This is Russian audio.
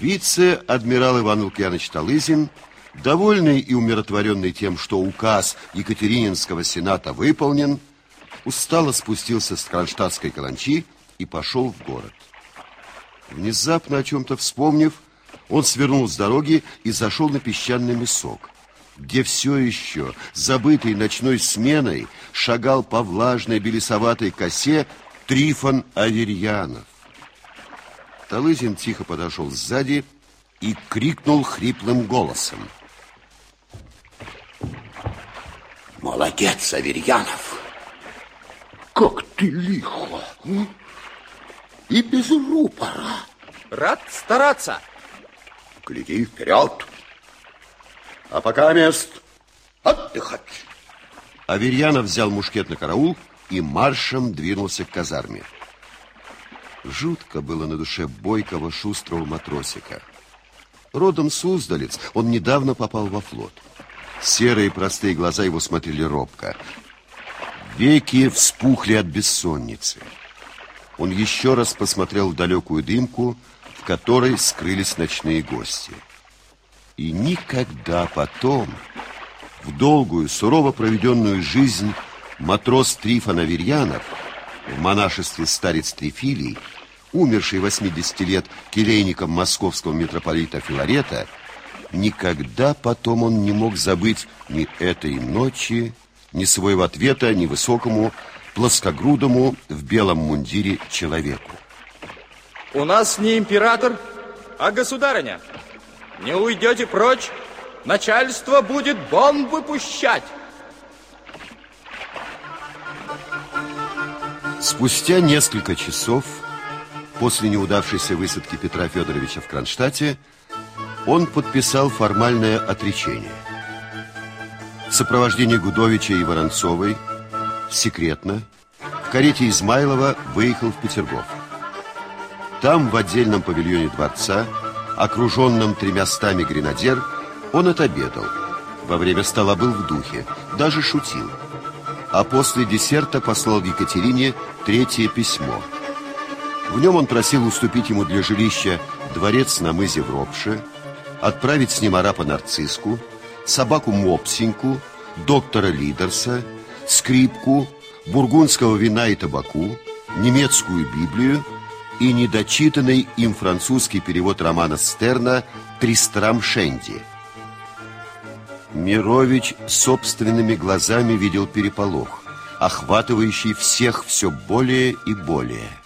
Вице-адмирал Иван Лукьянович Талызин, довольный и умиротворенный тем, что указ Екатерининского сената выполнен, устало спустился с Кронштадтской каланчи и пошел в город. Внезапно о чем-то вспомнив, он свернул с дороги и зашел на песчаный мясок, где все еще, забытый ночной сменой, шагал по влажной белесоватой косе Трифон Аверьянов. Талызин тихо подошел сзади и крикнул хриплым голосом. Молодец, Аверьянов! Как ты лихо! И без рупора. Рад стараться. Гляди вперед. А пока мест отдыхать. Аверьянов взял мушкет на караул и маршем двинулся к казарме. Жутко было на душе бойкого шустрого матросика. Родом Суздалец, он недавно попал во флот. Серые простые глаза его смотрели робко. Веки вспухли от бессонницы. Он еще раз посмотрел в далекую дымку, в которой скрылись ночные гости. И никогда потом, в долгую, сурово проведенную жизнь, матрос Трифон Аверьянов в монашестве старец Трифилий, умерший 80 лет келейником московского митрополита Филарета, никогда потом он не мог забыть ни этой ночи, ни своего ответа невысокому, плоскогрудому в белом мундире человеку. У нас не император, а государыня. Не уйдете прочь, начальство будет бомбы пущать. Спустя несколько часов после неудавшейся высадки Петра Федоровича в Кронштадте он подписал формальное отречение. В сопровождении Гудовича и Воронцовой секретно в карете Измайлова выехал в Петергоф. Там, в отдельном павильоне дворца, окруженном тремя стами гренадер, он отобедал. Во время стола был в духе, даже шутил а после десерта послал Екатерине третье письмо. В нем он просил уступить ему для жилища дворец на мызе в Ропше, отправить с ним арапа Нарциску, собаку Мопсеньку, доктора Лидерса, скрипку, бургундского вина и табаку, немецкую Библию и недочитанный им французский перевод романа Стерна «Тристрам Шенди». Мирович собственными глазами видел переполох, охватывающий всех все более и более.